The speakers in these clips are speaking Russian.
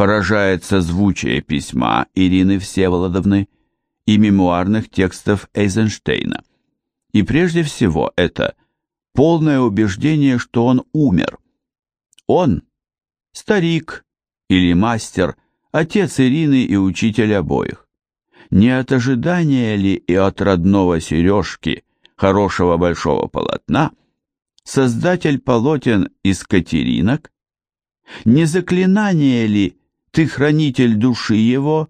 поражает созвучие письма Ирины Всеволодовны и мемуарных текстов Эйзенштейна. И прежде всего это полное убеждение, что он умер. Он, старик или мастер, отец Ирины и учитель обоих. Не от ожидания ли и от родного сережки, хорошего большого полотна, создатель полотен из катеринок? Не заклинание ли ты хранитель души его?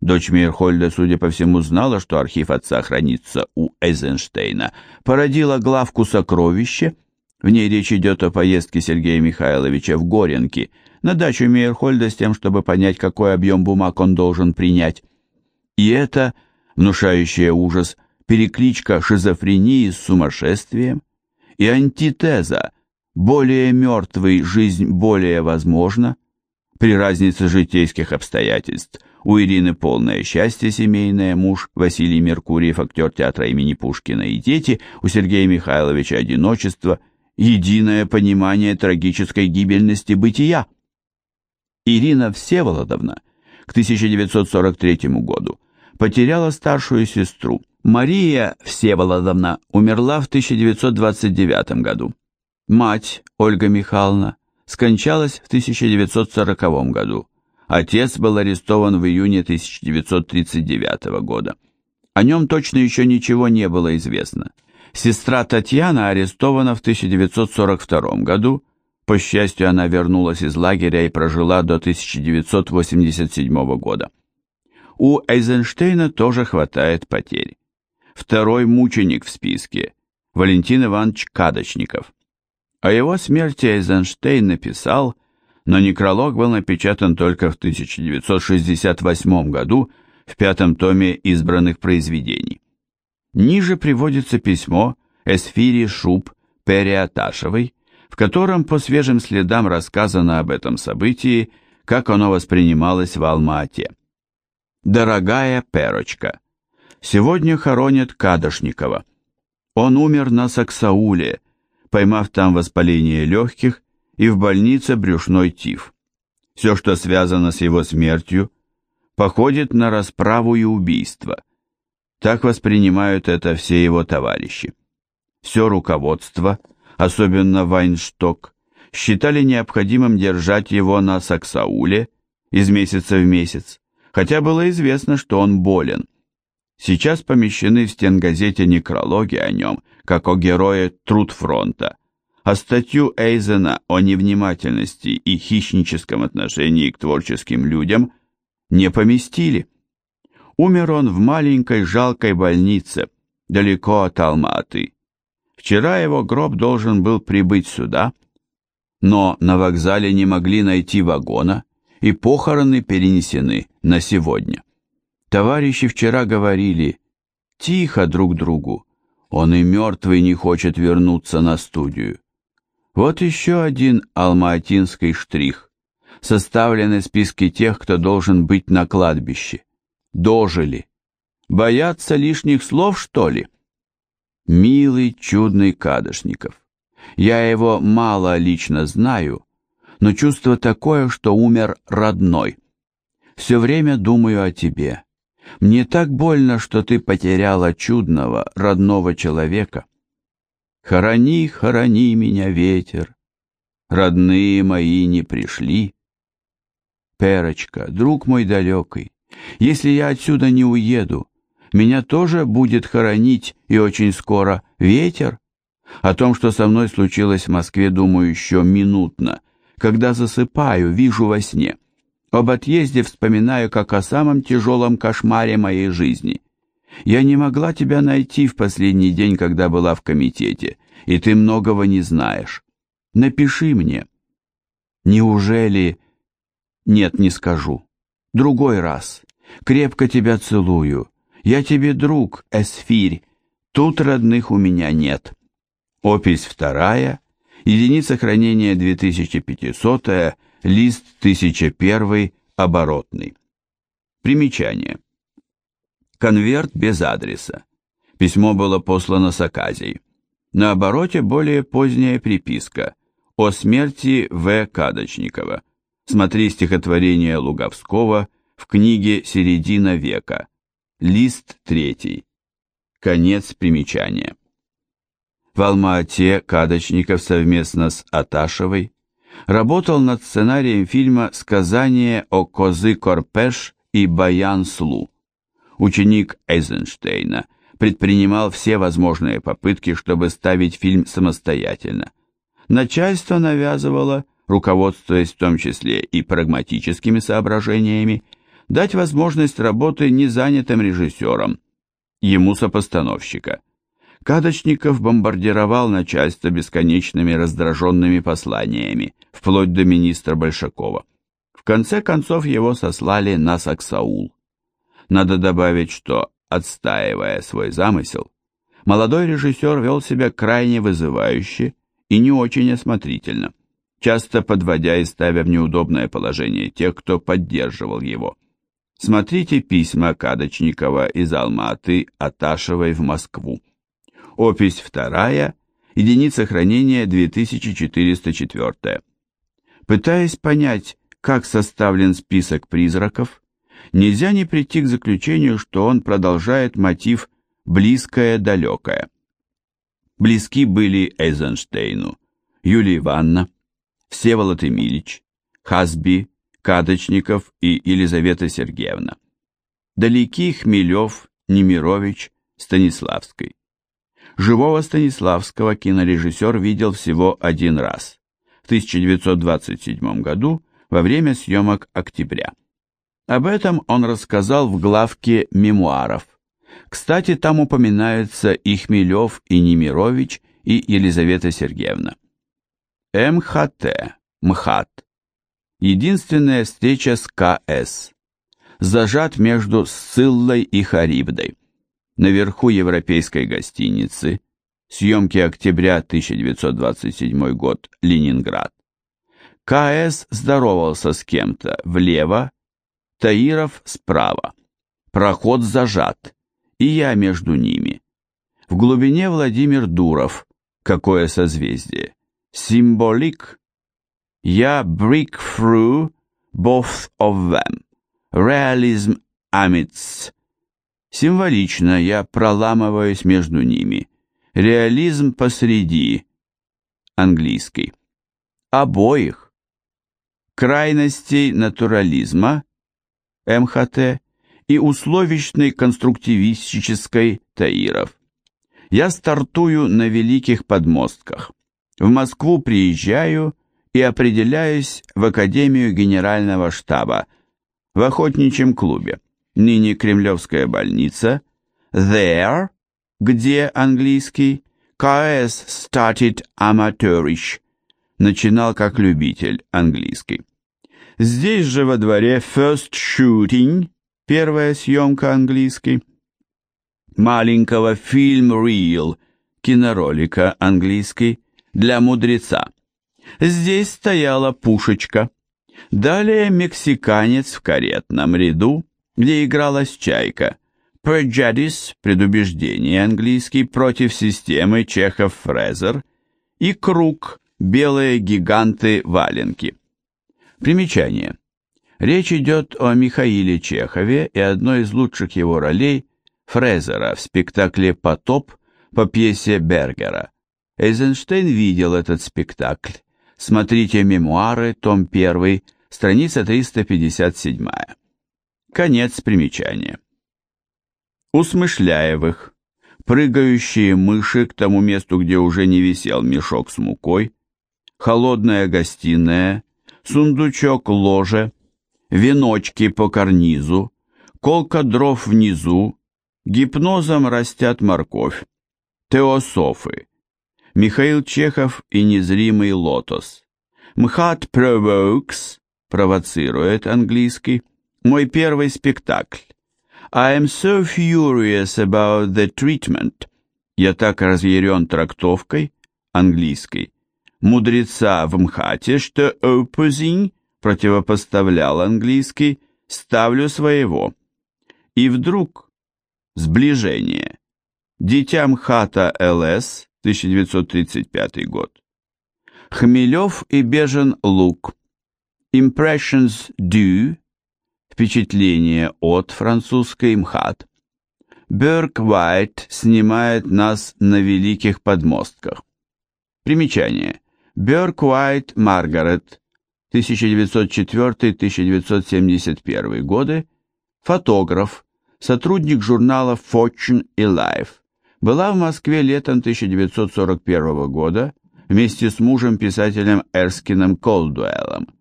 Дочь Мейерхольда, судя по всему, знала, что архив отца хранится у Эйзенштейна, породила главку «Сокровище». В ней речь идет о поездке Сергея Михайловича в Горенки на дачу Мейерхольда с тем, чтобы понять, какой объем бумаг он должен принять. И это, внушающее ужас, перекличка шизофрении с сумасшествием, и антитеза «более мертвый, жизнь более возможна», при разнице житейских обстоятельств у Ирины полное счастье семейное, муж Василий Меркурьев, актер театра имени Пушкина и дети, у Сергея Михайловича одиночество, единое понимание трагической гибельности бытия. Ирина Всеволодовна к 1943 году потеряла старшую сестру. Мария Всеволодовна умерла в 1929 году. Мать Ольга Михайловна скончалась в 1940 году. Отец был арестован в июне 1939 года. О нем точно еще ничего не было известно. Сестра Татьяна арестована в 1942 году. По счастью, она вернулась из лагеря и прожила до 1987 года. У Эйзенштейна тоже хватает потерь. Второй мученик в списке – Валентин Иванович Кадочников. О его смерти Эйзенштейн написал, но некролог был напечатан только в 1968 году в пятом томе избранных произведений. Ниже приводится письмо Эсфири Шуб Переаташевой, в котором по свежим следам рассказано об этом событии, как оно воспринималось в Алма-Ате. «Дорогая Перочка, сегодня хоронят Кадошникова. Он умер на Саксауле, поймав там воспаление легких и в больнице брюшной тиф. Все, что связано с его смертью, походит на расправу и убийство. Так воспринимают это все его товарищи. Все руководство, особенно Вайншток, считали необходимым держать его на Саксауле из месяца в месяц, хотя было известно, что он болен. Сейчас помещены в стенгазете некрологи о нем, как о герое труд фронта, а статью Эйзена о невнимательности и хищническом отношении к творческим людям не поместили. Умер он в маленькой жалкой больнице, далеко от Алматы. Вчера его гроб должен был прибыть сюда, но на вокзале не могли найти вагона, и похороны перенесены на сегодня. Товарищи вчера говорили «Тихо друг другу, он и мертвый не хочет вернуться на студию». Вот еще один алматинский штрих. Составлены списки тех, кто должен быть на кладбище. Дожили. Боятся лишних слов, что ли? Милый, чудный Кадышников. Я его мало лично знаю, но чувство такое, что умер родной. Все время думаю о тебе. Мне так больно, что ты потеряла чудного, родного человека. Хорони, хорони меня, ветер, родные мои не пришли. Перочка, друг мой далекий, если я отсюда не уеду, меня тоже будет хоронить и очень скоро ветер. О том, что со мной случилось в Москве, думаю еще минутно, когда засыпаю, вижу во сне. Об отъезде вспоминаю, как о самом тяжелом кошмаре моей жизни. Я не могла тебя найти в последний день, когда была в комитете, и ты многого не знаешь. Напиши мне. Неужели... Нет, не скажу. Другой раз. Крепко тебя целую. Я тебе друг, Эсфирь. Тут родных у меня нет. Опись вторая. Единица хранения 2500, лист 1001, оборотный. Примечание. Конверт без адреса. Письмо было послано с оказией. На обороте более поздняя приписка о смерти В. Кадочникова. Смотри стихотворение Луговского в книге «Середина века». Лист третий. Конец примечания. В Алма-Ате Кадочников совместно с Аташевой работал над сценарием фильма «Сказание о Козы Корпеш и Баян Слу». Ученик Эйзенштейна предпринимал все возможные попытки, чтобы ставить фильм самостоятельно. Начальство навязывало руководствуясь в том числе и прагматическими соображениями, дать возможность работы незанятым режиссерам, ему сопостановщика. Кадочников бомбардировал начальство бесконечными раздраженными посланиями, вплоть до министра Большакова. В конце концов его сослали на Саксаул. Надо добавить, что, отстаивая свой замысел, молодой режиссер вел себя крайне вызывающе и не очень осмотрительно часто подводя и ставя в неудобное положение тех, кто поддерживал его. Смотрите письма Кадочникова из Алматы Аташевой в Москву. Опись вторая, единица хранения 2404. Пытаясь понять, как составлен список призраков, нельзя не прийти к заключению, что он продолжает мотив «близкое-далекое». Близки были Эйзенштейну, Юлия Ивановна, Всеволод Эмильич, Хасби, Кадочников и Елизавета Сергеевна. Далеки Хмелев, Немирович, Станиславской. Живого Станиславского кинорежиссер видел всего один раз, в 1927 году во время съемок «Октября». Об этом он рассказал в главке «Мемуаров». Кстати, там упоминаются и Хмелев, и Немирович, и Елизавета Сергеевна. МХТ, МХАТ. Единственная встреча с КС. Зажат между Сциллой и Харибдой. Наверху европейской гостиницы. Съемки октября 1927 год, Ленинград. КС здоровался с кем-то влево, Таиров справа. Проход зажат, и я между ними. В глубине Владимир Дуров. Какое созвездие? Symbolic. Я break through both of them. Realism amidst. Символично я проламываюсь между ними. Реализм посреди. Английский. Обоих. Крайностей натурализма. МХТ и условичной конструктивистической Таиров. Я стартую на великих подмостках. В Москву приезжаю и определяюсь в Академию Генерального штаба в охотничьем клубе, ныне Кремлевская больница, there, где английский, KS started amateurish, начинал как любитель английский. Здесь же во дворе first shooting, первая съемка английский, маленького фильм reel, киноролика английский, для мудреца. Здесь стояла пушечка. Далее мексиканец в каретном ряду, где игралась чайка. Prejudice, предубеждение английский, против системы Чехов-Фрезер и круг, белые гиганты-валенки. Примечание. Речь идет о Михаиле Чехове и одной из лучших его ролей Фрезера в спектакле «Потоп» по пьесе Бергера. Эйзенштейн видел этот спектакль. Смотрите мемуары, том 1, страница 357. Конец примечания. У Смышляевых прыгающие мыши к тому месту, где уже не висел мешок с мукой, холодная гостиная, сундучок ложе, веночки по карнизу, колка дров внизу, гипнозом растят морковь, теософы, Михаил Чехов и незримый лотос. МХАТ provokes, провоцирует английский, мой первый спектакль. I am so furious about the treatment. Я так разъярен трактовкой, английской, мудреца в МХАТе, что opposing, противопоставлял английский, ставлю своего. И вдруг сближение. Дитя МХАТа ЛС 1935 год. Хмелев и Бежен Лук. Impressions du, впечатление от французской МХАТ. Берк Уайт снимает нас на великих подмостках. Примечание. Берк Уайт Маргарет, 1904-1971 годы, фотограф, сотрудник журнала Fortune и Life. Была в Москве летом 1941 года вместе с мужем-писателем Эрскином Колдуэллом.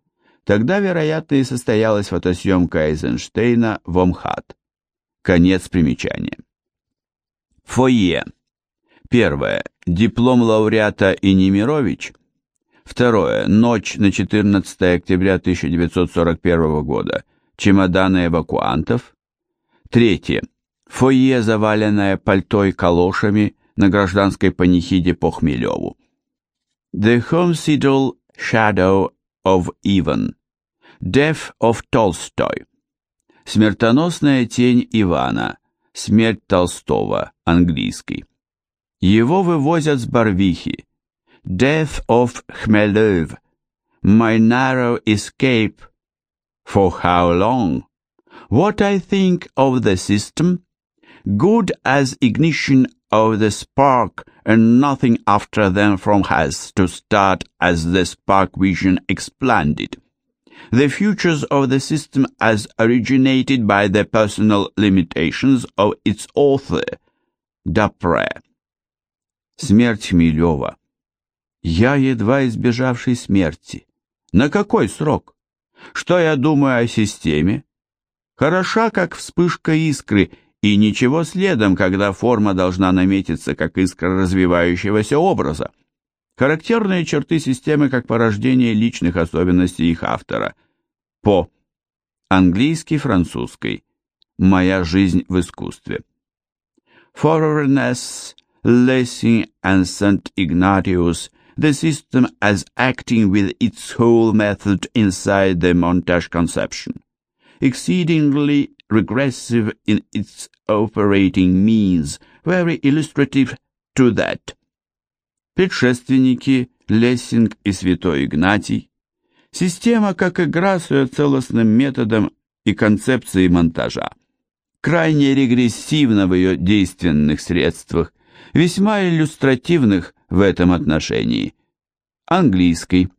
Тогда, вероятно, и состоялась фотосъемка Эйзенштейна в Омхат. Конец примечания. Фойе. Первое. Диплом лауреата и Немирович. Второе. Ночь на 14 октября 1941 года. Чемоданы эвакуантов. Третье. Фойе, заваленное пальто и калошами на гражданской панихиде по Хмелеву. The homicidal shadow of Ivan. Death of Tolstoy. Смертоносная тень Ивана. Смерть Толстого. Английский. Его вывозят с Барвихи. Death of Khmelov. My narrow escape. For how long? What I think of the system? Good as ignition of the spark and nothing after them from has to start as the spark vision expanded The futures of the system as originated by the personal limitations of its author, Дапре. Смерть Хмелева. Я едва избежавший смерти. На какой срок? Что я думаю о системе? Хороша, как вспышка искры, и ничего следом, когда форма должна наметиться, как искра развивающегося образа характерные черты системы как порождение личных особенностей их автора. По. Английский, французский. Моя жизнь в искусстве. Foreigners, Lessing and St. Ignatius, the system as acting with its whole method inside the montage conception. Exceedingly regressive in its operating means, very illustrative to that предшественники Лессинг и Святой Игнатий, система как игра с ее целостным методом и концепцией монтажа, крайне регрессивна в ее действенных средствах, весьма иллюстративных в этом отношении. Английский.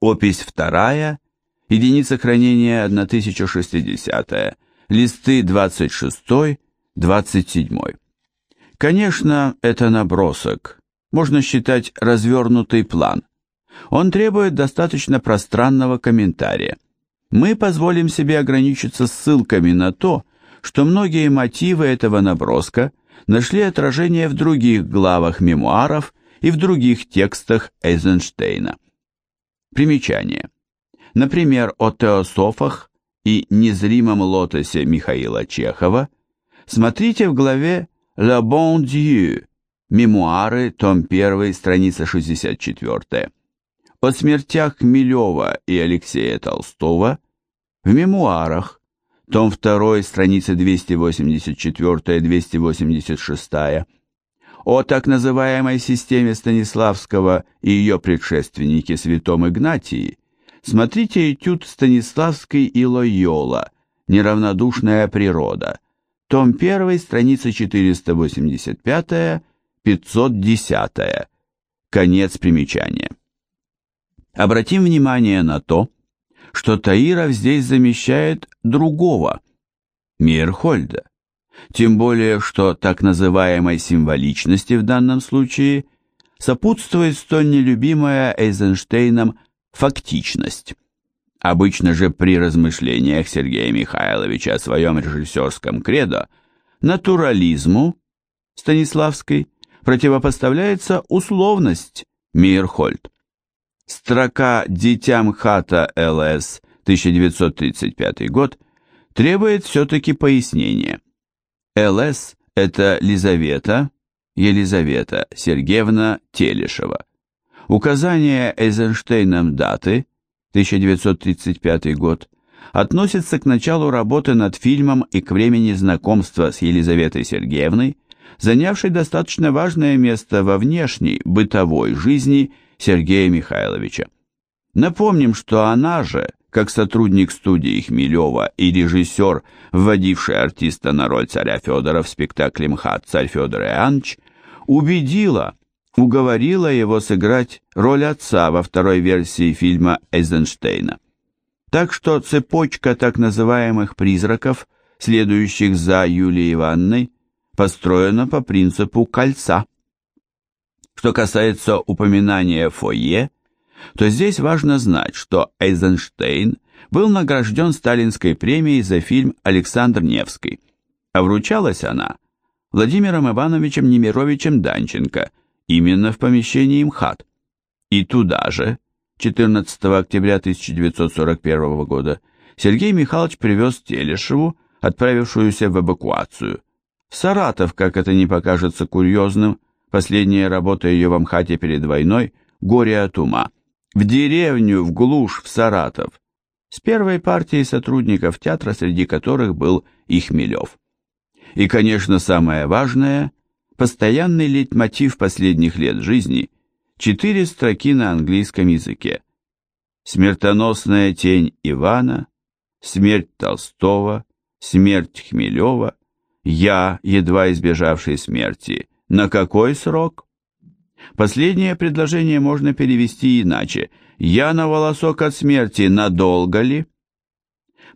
Опись вторая, единица хранения 1060, листы 26-27. Конечно, это набросок, можно считать развернутый план. Он требует достаточно пространного комментария. Мы позволим себе ограничиться ссылками на то, что многие мотивы этого наброска нашли отражение в других главах мемуаров и в других текстах Эйзенштейна. Примечание. Например, о теософах и незримом лотосе Михаила Чехова смотрите в главе «Le bon Dieu» Мемуары, том 1, страница 64. О смертях Хмелева и Алексея Толстого в мемуарах, том 2, страница 284-286. О так называемой системе Станиславского и ее предшественнике Святом Игнатии смотрите этюд Станиславский и Лойола «Неравнодушная природа», том 1, страница 485 510. Конец примечания. Обратим внимание на то, что Таиров здесь замещает другого, Мейерхольда. Тем более, что так называемой символичности в данном случае сопутствует столь нелюбимая Эйзенштейном фактичность. Обычно же при размышлениях Сергея Михайловича о своем режиссерском кредо натурализму Станиславской противопоставляется условность Мейерхольд. Строка «Дитям хата ЛС» 1935 год требует все-таки пояснения. ЛС – это Лизавета, Елизавета Сергеевна Телешева. Указание Эйзенштейном даты 1935 год относится к началу работы над фильмом и к времени знакомства с Елизаветой Сергеевной занявший достаточно важное место во внешней, бытовой жизни Сергея Михайловича. Напомним, что она же, как сотрудник студии Хмелева и режиссер, вводивший артиста на роль царя Федора в спектакле МХАТ «Царь Федор Иоаннович», убедила, уговорила его сыграть роль отца во второй версии фильма Эйзенштейна. Так что цепочка так называемых призраков, следующих за Юлией Ивановной, построена по принципу кольца. Что касается упоминания фойе, то здесь важно знать, что Эйзенштейн был награжден Сталинской премией за фильм «Александр Невский», а вручалась она Владимиром Ивановичем Немировичем Данченко именно в помещении МХАТ. И туда же, 14 октября 1941 года, Сергей Михайлович привез Телешеву, отправившуюся в эвакуацию. Саратов, как это не покажется курьезным, последняя работа ее в Амхате перед войной «Горе от ума», в деревню, в глушь, в Саратов, с первой партией сотрудников театра, среди которых был и Хмелев. И, конечно, самое важное – постоянный лейтмотив последних лет жизни – четыре строки на английском языке. Смертоносная тень Ивана, смерть Толстого, смерть Хмелева, я, едва избежавший смерти. На какой срок? Последнее предложение можно перевести иначе. Я на волосок от смерти надолго ли?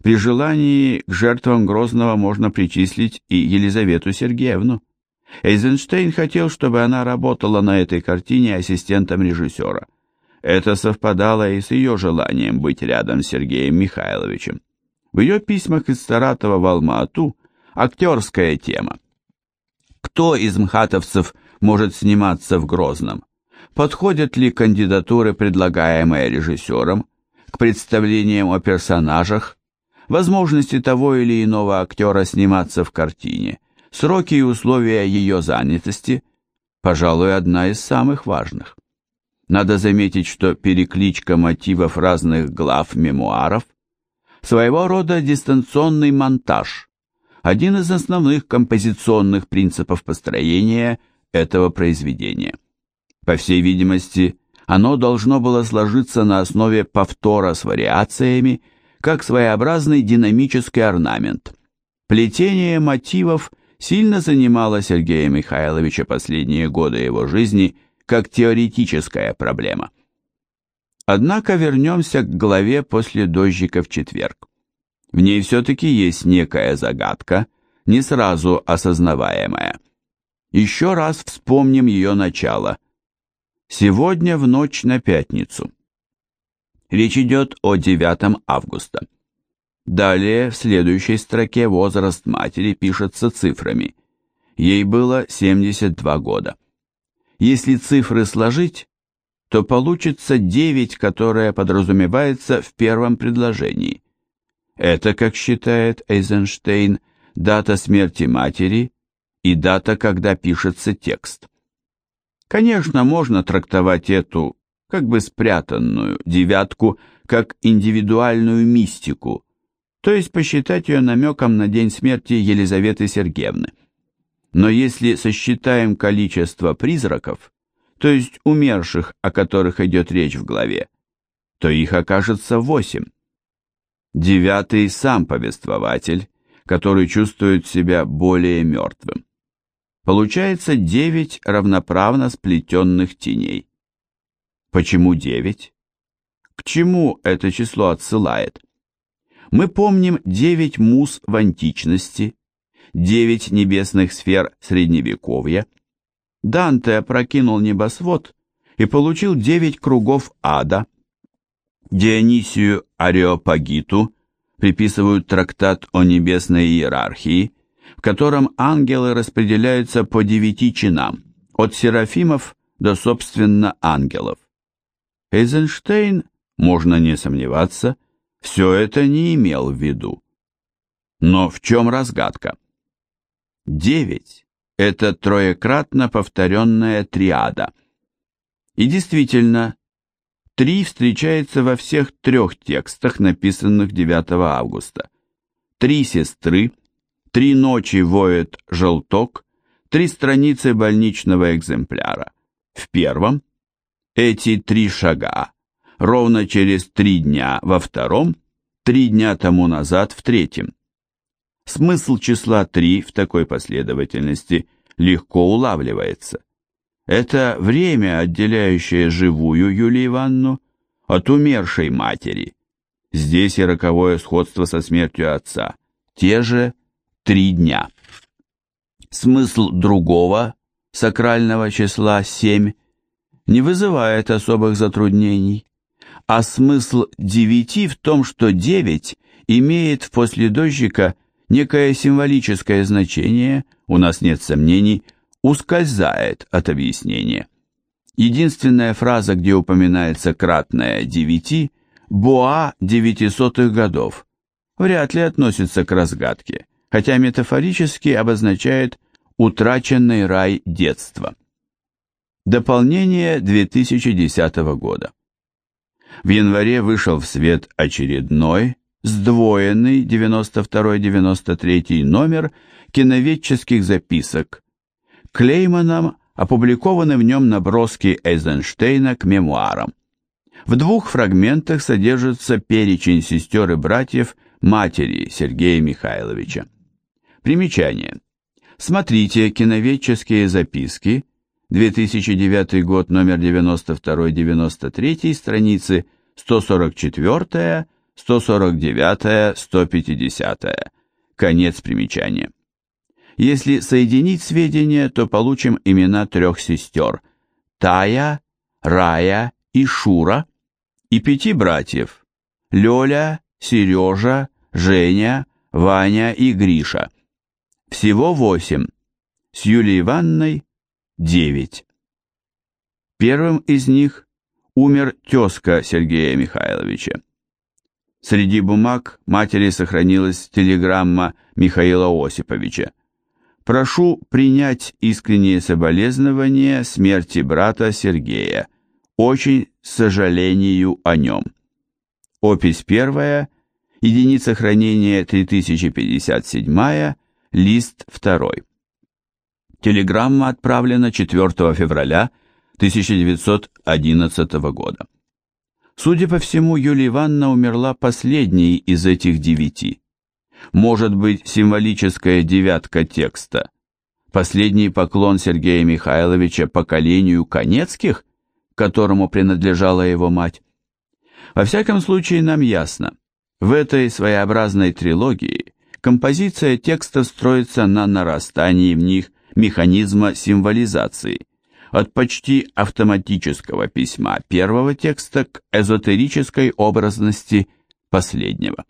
При желании к жертвам Грозного можно причислить и Елизавету Сергеевну. Эйзенштейн хотел, чтобы она работала на этой картине ассистентом режиссера. Это совпадало и с ее желанием быть рядом с Сергеем Михайловичем. В ее письмах из Саратова в Алма-Ату актерская тема. Кто из мхатовцев может сниматься в Грозном? Подходят ли кандидатуры, предлагаемые режиссером, к представлениям о персонажах, возможности того или иного актера сниматься в картине, сроки и условия ее занятости, пожалуй, одна из самых важных. Надо заметить, что перекличка мотивов разных глав мемуаров – своего рода дистанционный монтаж, один из основных композиционных принципов построения этого произведения. По всей видимости, оно должно было сложиться на основе повтора с вариациями, как своеобразный динамический орнамент. Плетение мотивов сильно занимало Сергея Михайловича последние годы его жизни как теоретическая проблема. Однако вернемся к главе после дождика в четверг. В ней все-таки есть некая загадка, не сразу осознаваемая. Еще раз вспомним ее начало. Сегодня в ночь на пятницу. Речь идет о 9 августа. Далее в следующей строке возраст матери пишется цифрами. Ей было 72 года. Если цифры сложить, то получится 9, которое подразумевается в первом предложении. Это, как считает Эйзенштейн, дата смерти матери и дата, когда пишется текст. Конечно, можно трактовать эту как бы спрятанную девятку как индивидуальную мистику, то есть посчитать ее намеком на день смерти Елизаветы Сергеевны. Но если сосчитаем количество призраков, то есть умерших, о которых идет речь в главе, то их окажется восемь. Девятый сам повествователь, который чувствует себя более мертвым. Получается девять равноправно сплетенных теней. Почему 9? К чему это число отсылает? Мы помним 9 мус в античности, 9 небесных сфер средневековья. Данте опрокинул небосвод и получил 9 кругов ада. Дионисию Ареопагиту приписывают трактат о небесной иерархии, в котором ангелы распределяются по девяти чинам, от серафимов до, собственно, ангелов. Эйзенштейн, можно не сомневаться, все это не имел в виду. Но в чем разгадка? Девять – это троекратно повторенная триада. И действительно, три встречается во всех трех текстах, написанных 9 августа. Три сестры, три ночи воет желток, три страницы больничного экземпляра. В первом – эти три шага ровно через три дня во втором, три дня тому назад в третьем. Смысл числа 3 в такой последовательности легко улавливается. Это время, отделяющее живую Юлию Ивановну от умершей матери. Здесь и роковое сходство со смертью отца. Те же три дня. Смысл другого, сакрального числа 7, не вызывает особых затруднений, а смысл девяти в том, что девять имеет в последождика некое символическое значение, у нас нет сомнений, ускользает от объяснения. Единственная фраза, где упоминается кратное девяти, «боа девятисотых годов», вряд ли относится к разгадке, хотя метафорически обозначает «утраченный рай детства». Дополнение 2010 года. В январе вышел в свет очередной, сдвоенный 92-93 номер киноведческих записок. Клейманом опубликованы в нем наброски Эйзенштейна к мемуарам. В двух фрагментах содержится перечень сестер и братьев матери Сергея Михайловича. Примечание. Смотрите киноведческие записки, 2009 год, номер 92-93, страницы 144 149, 150. Конец примечания. Если соединить сведения, то получим имена трех сестер – Тая, Рая и Шура, и пяти братьев – Лёля, Сережа, Женя, Ваня и Гриша. Всего восемь. С Юлией Ивановной – девять. Первым из них умер тезка Сергея Михайловича. Среди бумаг матери сохранилась телеграмма Михаила Осиповича. «Прошу принять искренние соболезнования смерти брата Сергея. Очень сожалению о нем». Опись первая, единица хранения 3057, лист второй. Телеграмма отправлена 4 февраля 1911 года. Судя по всему, Юлия Ивановна умерла последней из этих девяти. Может быть, символическая девятка текста – последний поклон Сергея Михайловича поколению Конецких, которому принадлежала его мать? Во всяком случае, нам ясно, в этой своеобразной трилогии композиция текста строится на нарастании в них механизма символизации – от почти автоматического письма первого текста к эзотерической образности последнего.